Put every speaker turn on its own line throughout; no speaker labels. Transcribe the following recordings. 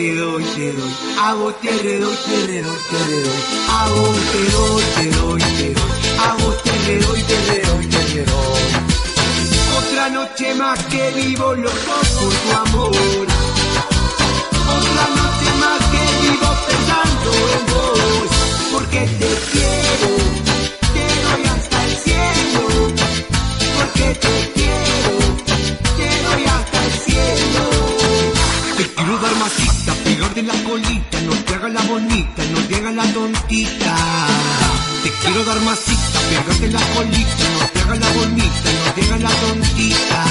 te doy, te doy. A vos te redoy, te redoy, te redoy. A vos te doy, te doy, te doy. Te redoy, te redoy. Otra noche más que vivo loco por tu amor. Otra noche más que vivo pensando en vos. Porque te quiero, en la colita, no te hagas la bonita, no te hagas la tontita. Te quiero dar masita, pegarte la colita, no te hagas la bonita, no te hagas la tontita.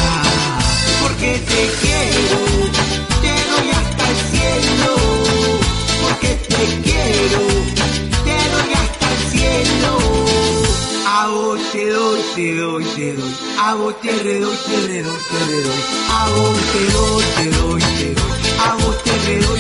Porque te quiero, te doy hasta el cielo. Porque te quiero, te doy hasta el cielo. A vos te doy, te doy, te doy. A vos te redoy, te redoy, te redoy. A vos te doy, te doy, te doy. A vos te redoy,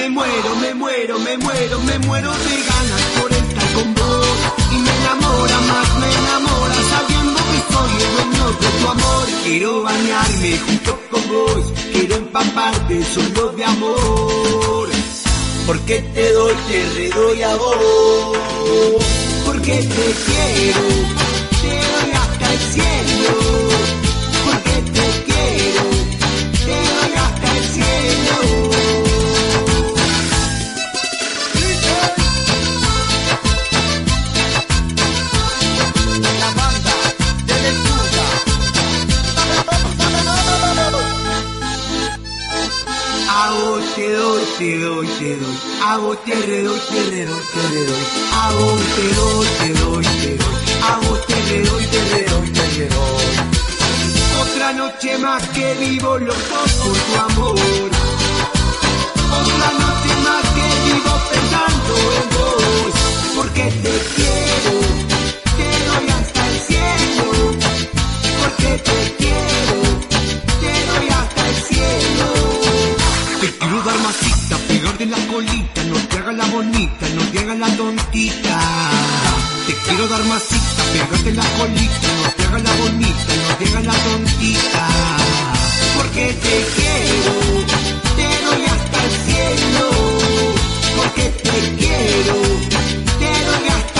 me muero, me muero, me muero, me muero de ganas por estar con vos. Y me enamora más, me enamora sabiendo que soy el dueño de tu amor. Quiero bañarme junto con vos, quiero empaparte solo de amor. Porque te doy, te redoy a vos. Porque te quiero, te doy hasta el cielo. Te doy, te doy, te doy. A vos te redoy, te redoy. A vos te doy, te doy, te doy. A vos te redoy, te redoy. Otra noche más que vivo loco por tu amor. Otra noche más que vivo pensando en vos. Porque te quiero, te doy hasta el cielo. Porque te quiero, te doy hasta el cielo. Te quiero dar masita, la colita, no te hagas la bonita, no te hagas la tontita. Te quiero dar masita, pegarte en la colita, no te hagas la bonita, no te hagas la tontita. Porque te quiero, te doy hasta el cielo. Porque te quiero, te doy hasta el cielo.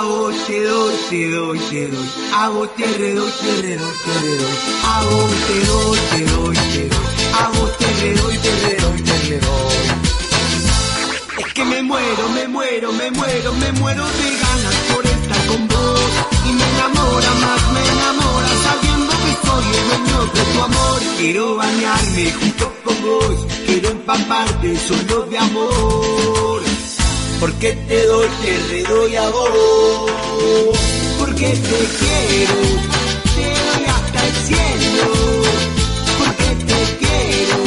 Te doy, te doy. A vos te redoy, te redoy. A vos te doy, te doy. A vos te redoy, te redoy, te redoy. Es que me muero, me muero, me muero, me muero de ganas por estar con vos. Y me enamora más, me enamora sabiendo que soy el dueño de tu amor. Quiero bañarme junto con vos, quiero empaparte solo de amor. Porque te doy, te redoy a vos. Porque te quiero, te doy hasta el cielo. Porque te quiero,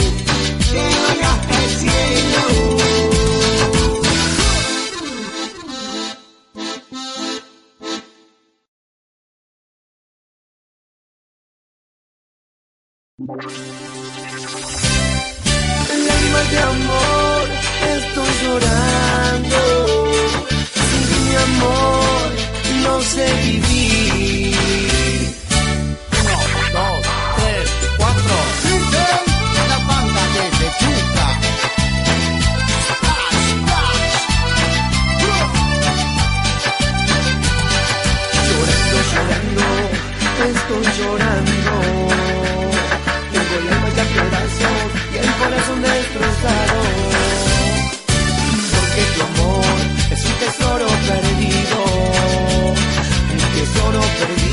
te doy hasta el cielo. perdí.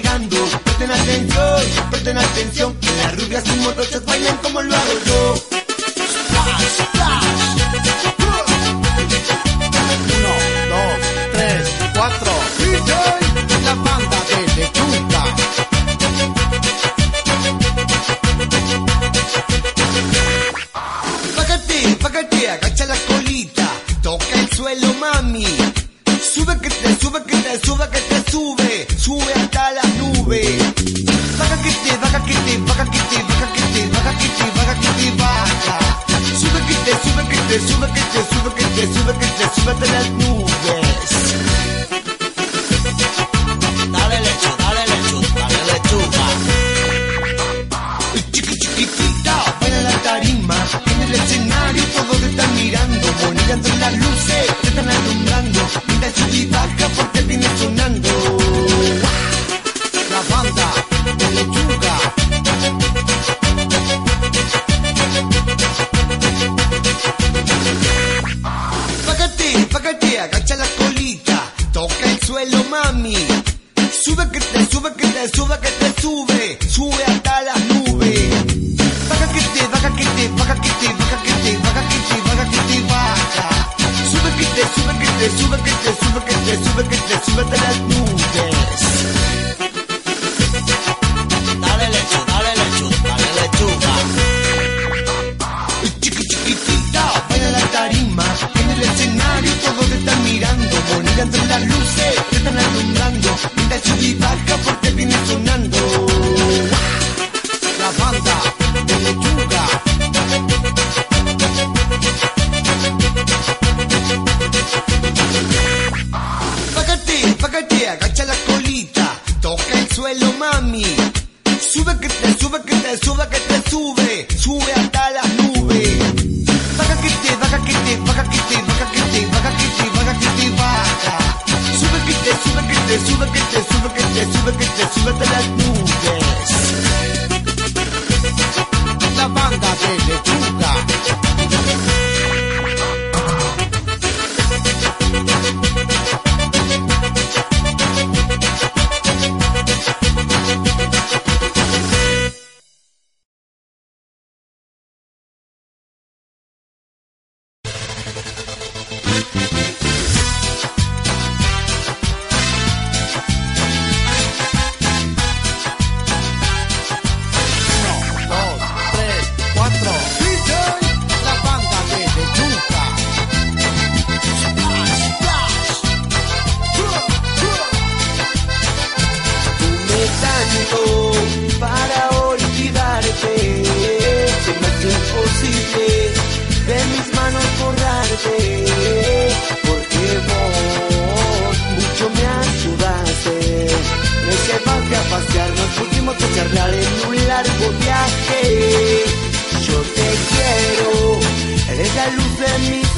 pegando. Presten atención, presten atención, que las rubias y morochas bailan como lo hago yo. வகக்கித்தி வகக்கித்தி வகக்கித்தி வகக்கித்தி வகக்கித்தி வாச்சா. சுபக்கித்தி சுபக்கித்தி சுபக்கித்தி சுபக்கித்தி சுபக்கித்தி சுபத்தில் நூறு.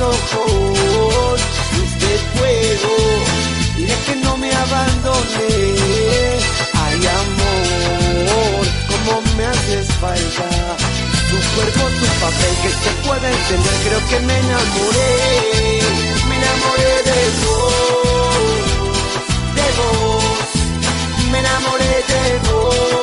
ojos, luz de fuego, que no me abandone. Ay amor, como me haces falta. Tu cuerpo, tu papel que se puede entender, creo que me enamoré, me enamoré de vos, de vos, me enamoré de vos.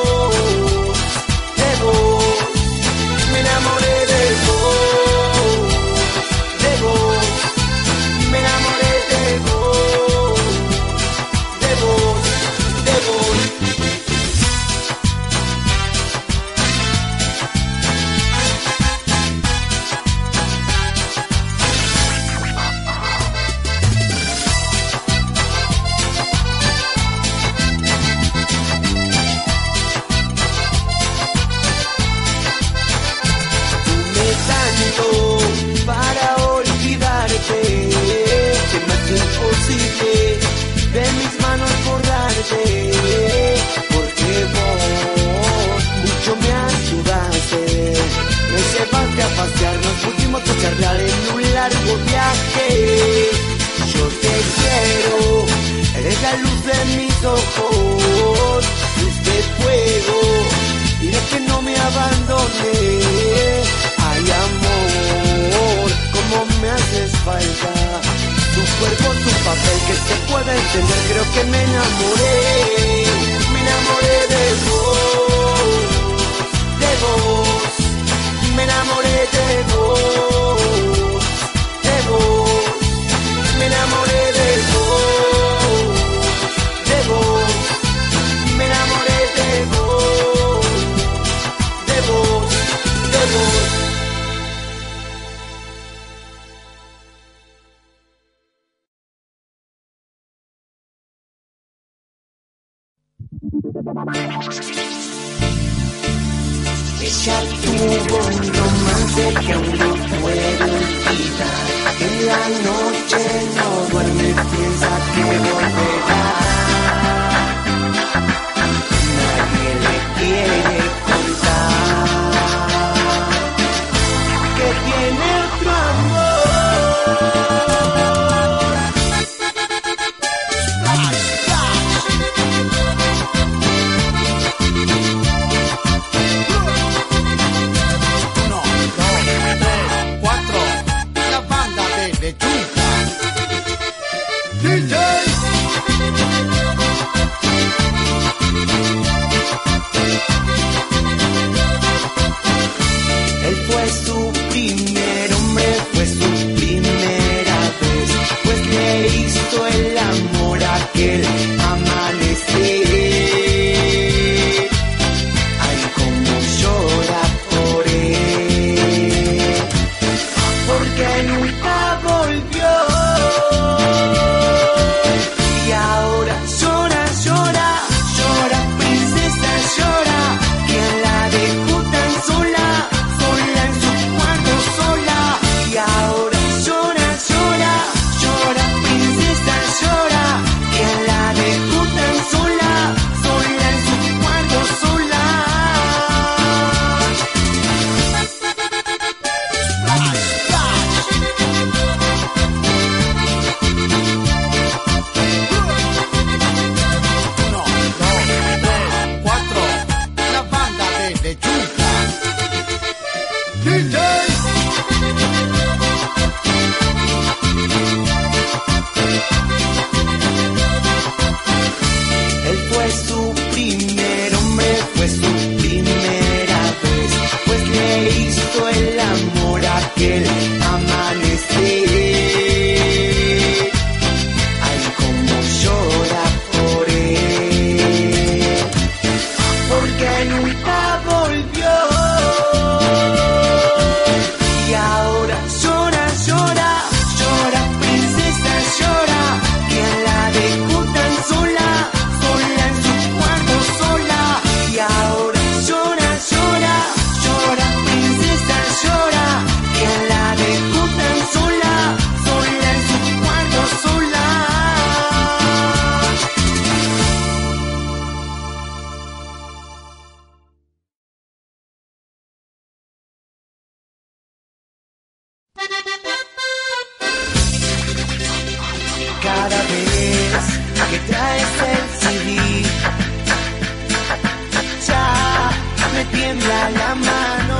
tiembla la mano.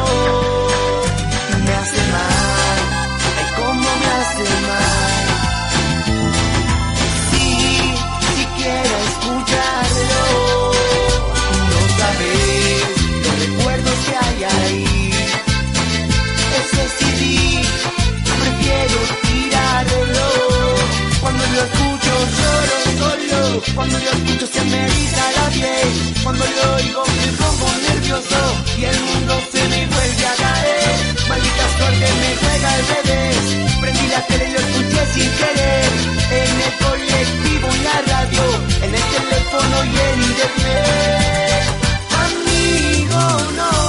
Me hace mal, ay, cómo me hace mal. Sí, siquiera escucharlo. No sabes los recuerdos que hay ahí. Ese CD, prefiero tirarlo. Cuando lo escucho lloro solo. Cuando lo escucho se me eriza la piel. Cuando lo oigo y el mundo se me vuelve a caer. Maldita suerte me juega al revés. Prendí la tele y lo escuché sin querer. En el colectivo, y la radio, en el teléfono y en internet. Amigo, no.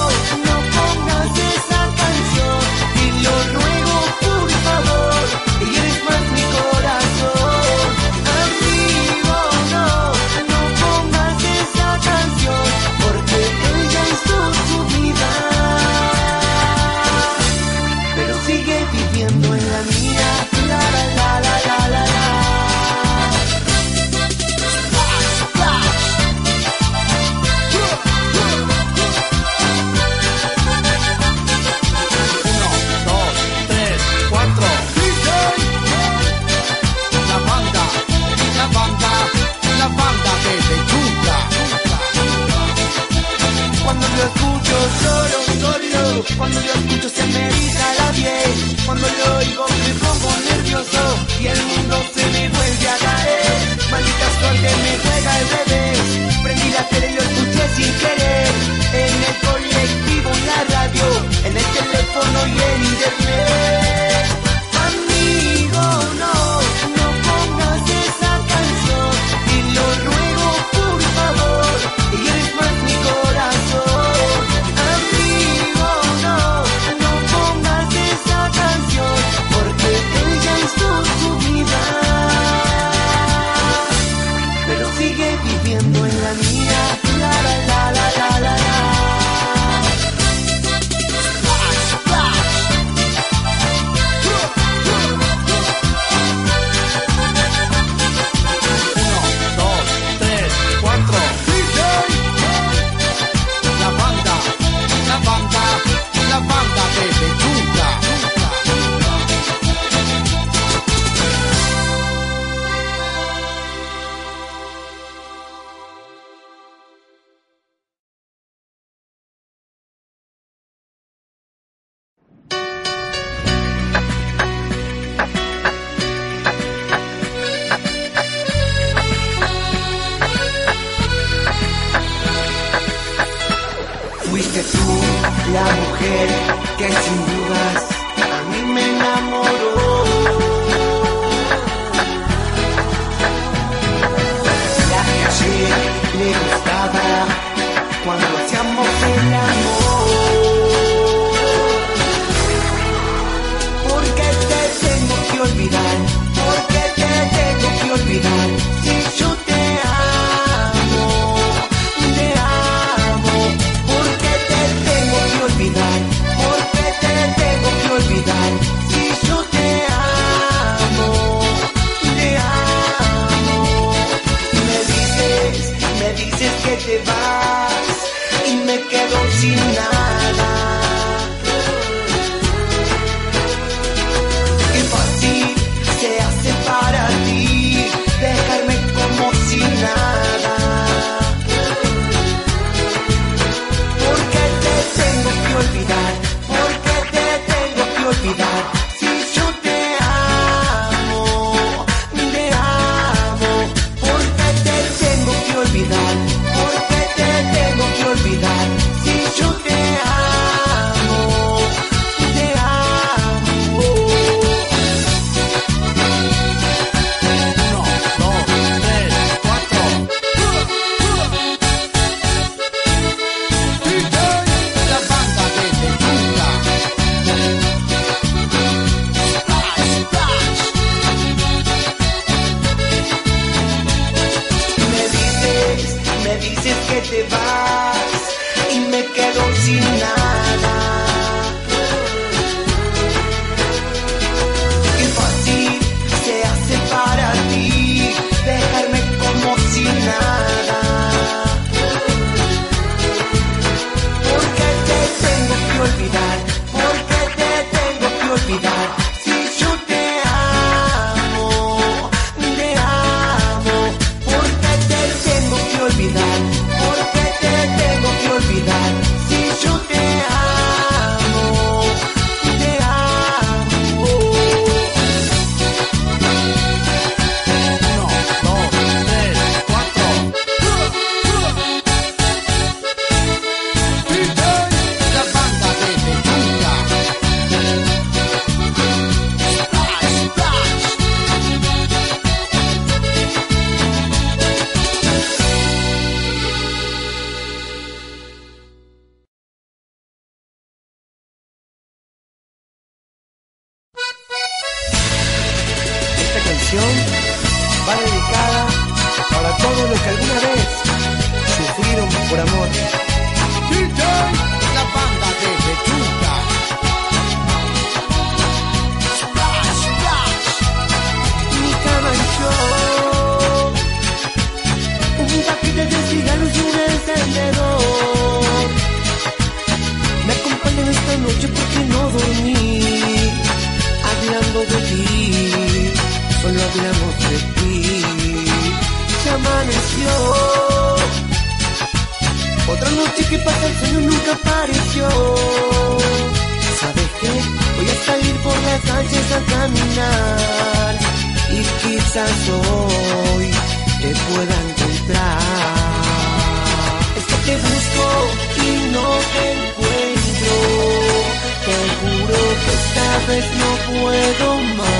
Vez no puedo más.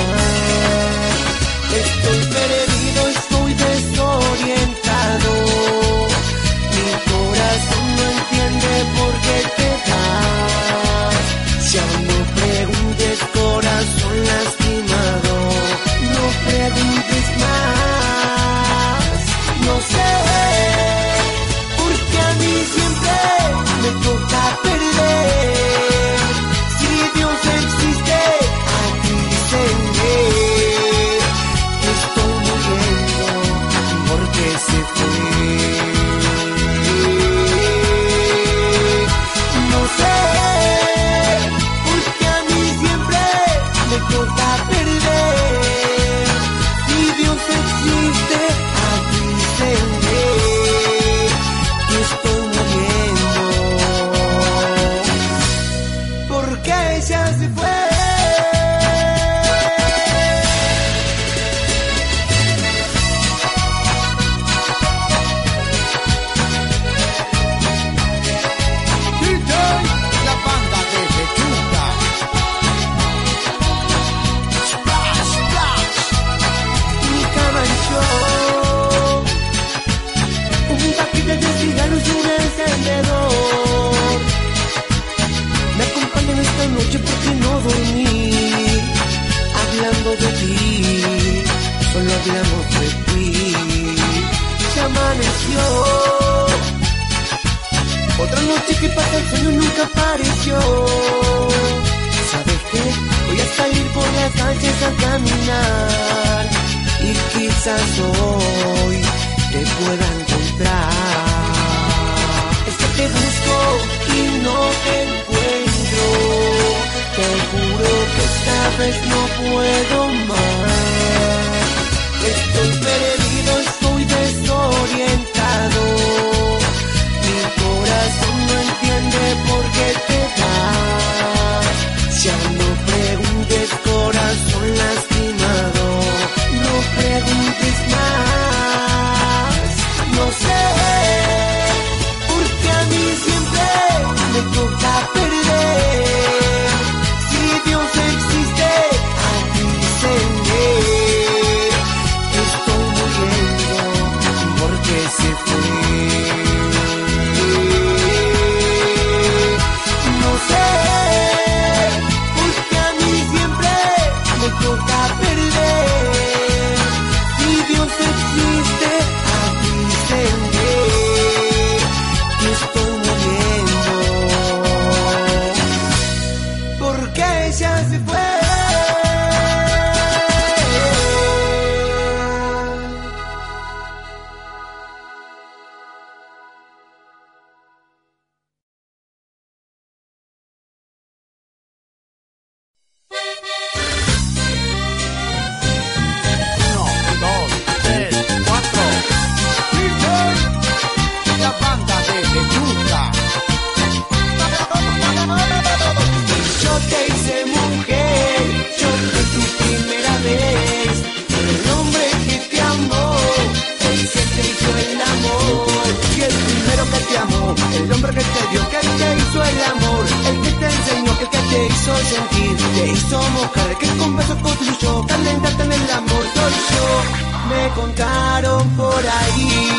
Me contaron por ahí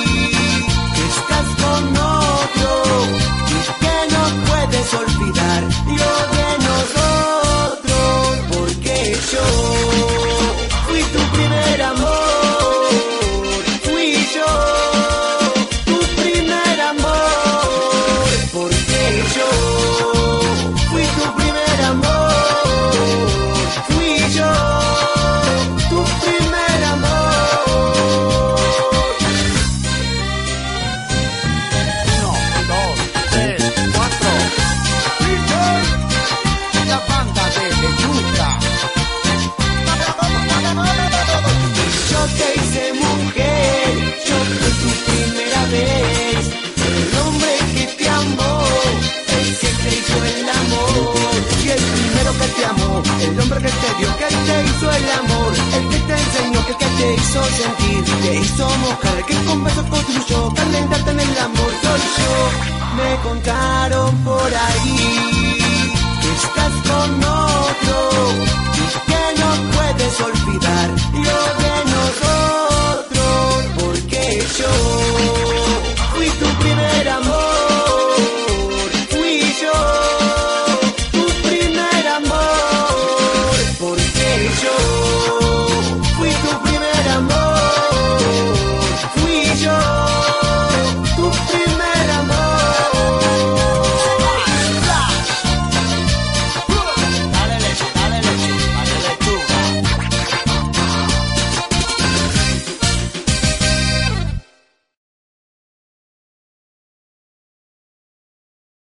te hice mujer, yo fui tu primera vez. El hombre que te amó, él siempre hizo el amor. Y el primero que te amó, el hombre que te dio, que te hizo el amor. El que te enseñó, que, que te hizo sentir, te hizo mojar, que con besos construyó, calentarte en el amor. Soy yo, me contaron por ahí estás con otro y que no puedes olvidar. Yo